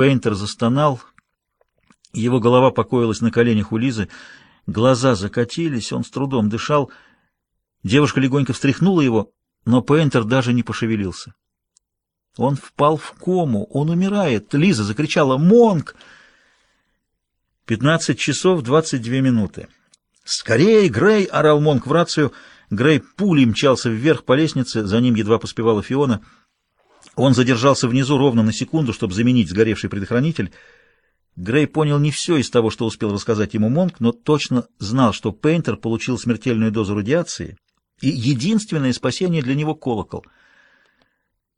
Пейнтер застонал, его голова покоилась на коленях у Лизы, глаза закатились, он с трудом дышал. Девушка легонько встряхнула его, но Пейнтер даже не пошевелился. Он впал в кому, он умирает. Лиза закричала «Монк!» Пятнадцать часов двадцать две минуты. «Скорее, Грей!» — орал Монк в рацию. Грей пулей мчался вверх по лестнице, за ним едва поспевала Фиона. Он задержался внизу ровно на секунду, чтобы заменить сгоревший предохранитель. Грей понял не все из того, что успел рассказать ему Монк, но точно знал, что Пейнтер получил смертельную дозу радиации, и единственное спасение для него — колокол.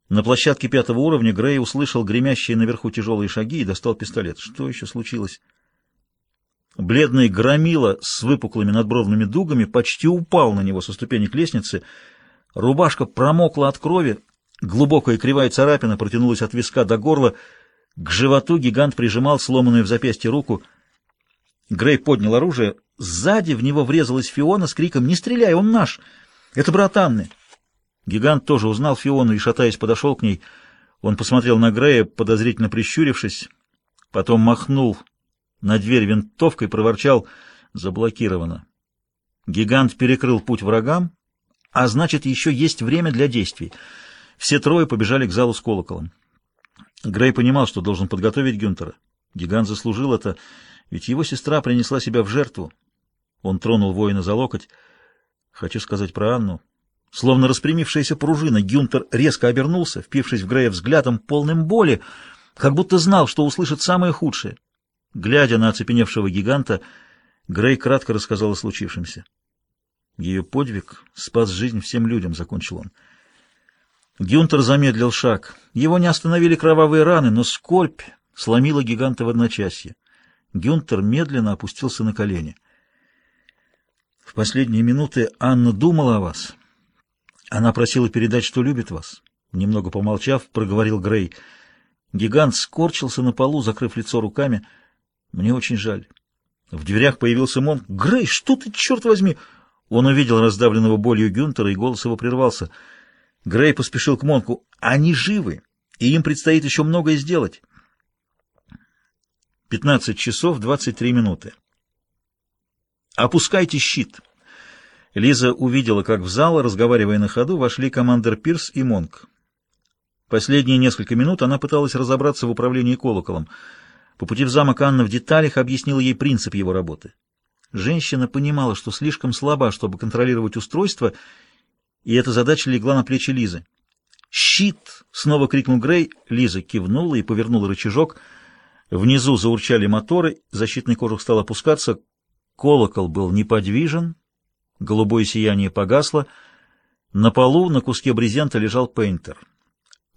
На площадке пятого уровня Грей услышал гремящие наверху тяжелые шаги и достал пистолет. Что еще случилось? Бледный громила с выпуклыми надбровными дугами почти упал на него со ступенек лестницы. Рубашка промокла от крови, глубокая кривая царапина протянулась от виска до горла. К животу гигант прижимал сломанную в запястье руку. Грей поднял оружие. Сзади в него врезалась Фиона с криком «Не стреляй, он наш! Это брат Анны!» Гигант тоже узнал Фиону и, шатаясь, подошел к ней. Он посмотрел на Грея, подозрительно прищурившись, потом махнул на дверь винтовкой, проворчал «Заблокировано». Гигант перекрыл путь врагам, а значит, еще есть время для действий. Все трое побежали к залу с колоколом. Грей понимал, что должен подготовить Гюнтера. Гигант заслужил это, ведь его сестра принесла себя в жертву. Он тронул воина за локоть. Хочу сказать про Анну. Словно распрямившаяся пружина, Гюнтер резко обернулся, впившись в Грея взглядом, полным боли, как будто знал, что услышит самое худшее. Глядя на оцепеневшего гиганта, Грей кратко рассказал о случившемся. Ее подвиг спас жизнь всем людям, — закончил он. Гюнтер замедлил шаг. Его не остановили кровавые раны, но скорбь сломила гиганта в одночасье. Гюнтер медленно опустился на колени. В последние минуты Анна думала о вас. Она просила передать, что любит вас. Немного помолчав, проговорил Грей. Гигант скорчился на полу, закрыв лицо руками — мне очень жаль. В дверях появился Монк. «Грей, что ты, черт возьми?» Он увидел раздавленного болью Гюнтера, и голос его прервался. Грей поспешил к Монку. «Они живы, и им предстоит еще многое сделать». Пятнадцать часов двадцать три минуты. «Опускайте щит!» Лиза увидела, как в зал, разговаривая на ходу, вошли командир Пирс и Монк. Последние несколько минут она пыталась разобраться в управлении колоколом — по пути в замок Анна в деталях объяснила ей принцип его работы. Женщина понимала, что слишком слаба, чтобы контролировать устройство, и эта задача легла на плечи Лизы. «Щит!» — снова крикнул Грей. Лиза кивнула и повернула рычажок. Внизу заурчали моторы, защитный кожух стал опускаться. Колокол был неподвижен, голубое сияние погасло. На полу на куске брезента лежал Пейнтер.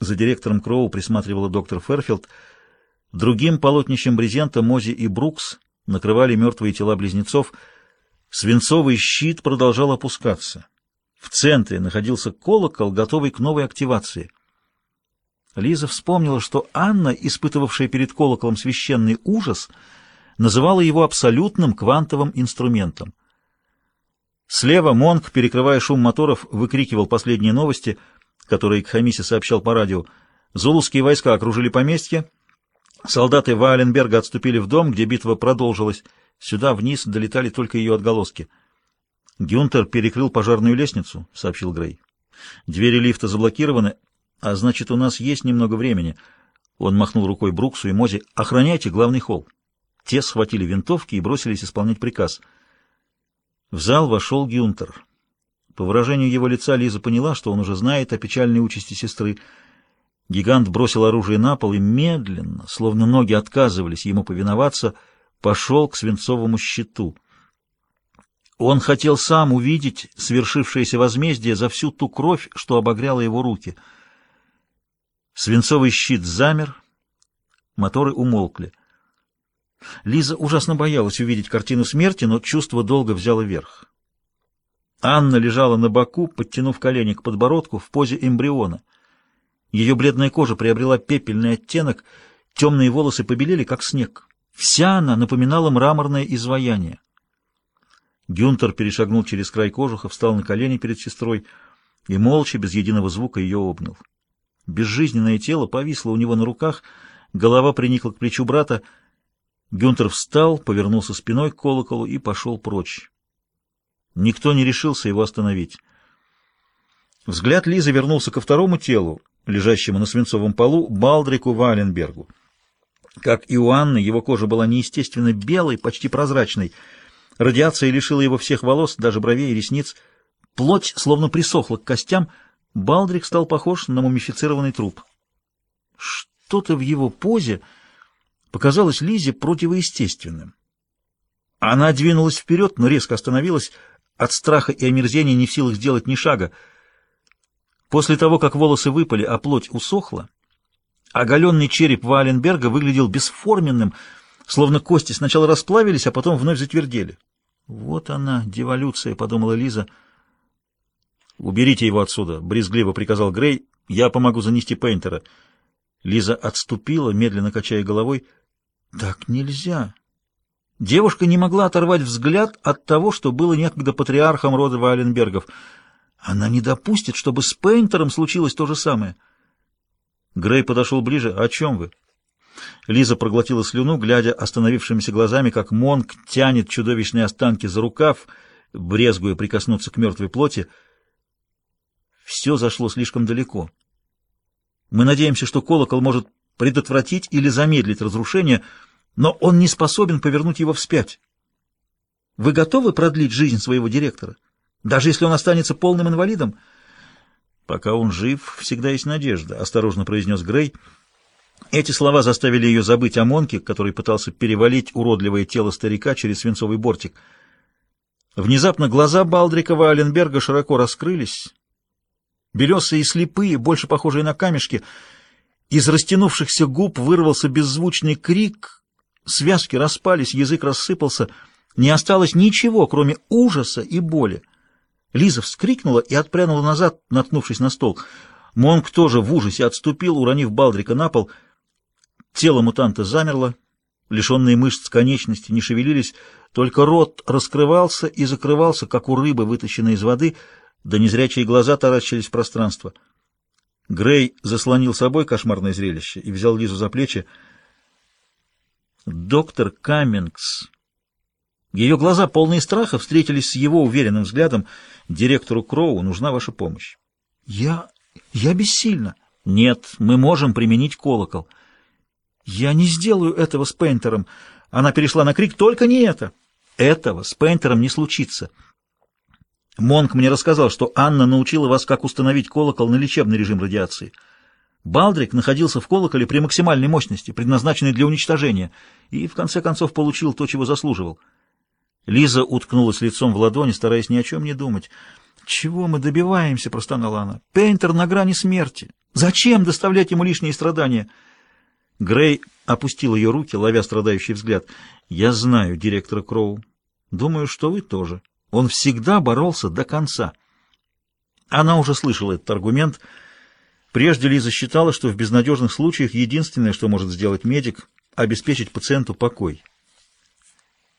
За директором Кроу присматривала доктор Ферфилд — Другим полотнищем брезента Мози и Брукс накрывали мертвые тела близнецов. Свинцовый щит продолжал опускаться. В центре находился колокол, готовый к новой активации. Лиза вспомнила, что Анна, испытывавшая перед колоколом священный ужас, называла его абсолютным квантовым инструментом. Слева Монк, перекрывая шум моторов, выкрикивал последние новости, которые Кхамиси сообщал по радио. Зулузские войска окружили поместье, Солдаты Валенберга отступили в дом, где битва продолжилась. Сюда вниз долетали только ее отголоски. «Гюнтер перекрыл пожарную лестницу», — сообщил Грей. «Двери лифта заблокированы, а значит, у нас есть немного времени». Он махнул рукой Бруксу и Мози. «Охраняйте главный холл». Те схватили винтовки и бросились исполнять приказ. В зал вошел Гюнтер. По выражению его лица Лиза поняла, что он уже знает о печальной участи сестры — Гигант бросил оружие на пол и медленно, словно ноги отказывались ему повиноваться, пошел к свинцовому щиту. Он хотел сам увидеть свершившееся возмездие за всю ту кровь, что обогряла его руки. Свинцовый щит замер, моторы умолкли. Лиза ужасно боялась увидеть картину смерти, но чувство долго взяло верх. Анна лежала на боку, подтянув колени к подбородку в позе эмбриона — ее бледная кожа приобрела пепельный оттенок, темные волосы побелели, как снег. Вся она напоминала мраморное изваяние. Гюнтер перешагнул через край кожуха, встал на колени перед сестрой и молча, без единого звука, ее обнял. Безжизненное тело повисло у него на руках, Голова приникла к плечу брата. Гюнтер встал, повернулся спиной к колоколу и пошел прочь. Никто не решился его остановить. Взгляд Лизы вернулся ко второму телу, лежащему на свинцовом полу, Балдрику Валенбергу. Как и у Анны, его кожа была неестественно белой, почти прозрачной. Радиация лишила его всех волос, даже бровей и ресниц. Плоть словно присохла к костям. Балдрик стал похож на мумифицированный труп. Что-то в его позе показалось Лизе противоестественным. Она двинулась вперед, но резко остановилась, от страха и омерзения не в силах сделать ни шага. После того, как волосы выпали, а плоть усохла, оголенный череп Валенберга выглядел бесформенным, словно кости сначала расплавились, а потом вновь затвердели. «Вот она, деволюция», — подумала Лиза. «Уберите его отсюда», — брезгливо приказал Грей. «Я помогу занести Пейнтера». Лиза отступила, медленно качая головой. «Так нельзя». Девушка не могла оторвать взгляд от того, что было некогда патриархом рода Валенбергов — она не допустит, чтобы с Пейнтером случилось то же самое. Грей подошел ближе. «О чем вы?» Лиза проглотила слюну, глядя остановившимися глазами, как Монк тянет чудовищные останки за рукав, брезгуя прикоснуться к мертвой плоти. Все зашло слишком далеко. Мы надеемся, что колокол может предотвратить или замедлить разрушение, но он не способен повернуть его вспять. Вы готовы продлить жизнь своего директора? Даже если он останется полным инвалидом? Пока он жив, всегда есть надежда, — осторожно произнес Грей. Эти слова заставили ее забыть о Монке, который пытался перевалить уродливое тело старика через свинцовый бортик. Внезапно глаза Балдрикова Аленберга широко раскрылись. Белесые и слепые, больше похожие на камешки. Из растянувшихся губ вырвался беззвучный крик. Связки распались, язык рассыпался. Не осталось ничего, кроме ужаса и боли. Лиза вскрикнула и отпрянула назад, наткнувшись на стол. Монк тоже в ужасе отступил, уронив Балдрика на пол. Тело мутанта замерло, лишенные мышц конечности не шевелились, только рот раскрывался и закрывался, как у рыбы, вытащенной из воды, да незрячие глаза таращились в пространство. Грей заслонил собой кошмарное зрелище и взял Лизу за плечи. «Доктор Каммингс», ее глаза, полные страха, встретились с его уверенным взглядом. Директору Кроу нужна ваша помощь. Я... я бессильна. Нет, мы можем применить колокол. Я не сделаю этого с Пейнтером. Она перешла на крик, только не это. Этого с Пейнтером не случится. Монк мне рассказал, что Анна научила вас, как установить колокол на лечебный режим радиации. Балдрик находился в колоколе при максимальной мощности, предназначенной для уничтожения, и в конце концов получил то, чего заслуживал. Лиза уткнулась лицом в ладони, стараясь ни о чем не думать. «Чего мы добиваемся?» — простонала она. «Пейнтер на грани смерти. Зачем доставлять ему лишние страдания?» Грей опустил ее руки, ловя страдающий взгляд. «Я знаю директора Кроу. Думаю, что вы тоже. Он всегда боролся до конца». Она уже слышала этот аргумент. Прежде Лиза считала, что в безнадежных случаях единственное, что может сделать медик — обеспечить пациенту покой.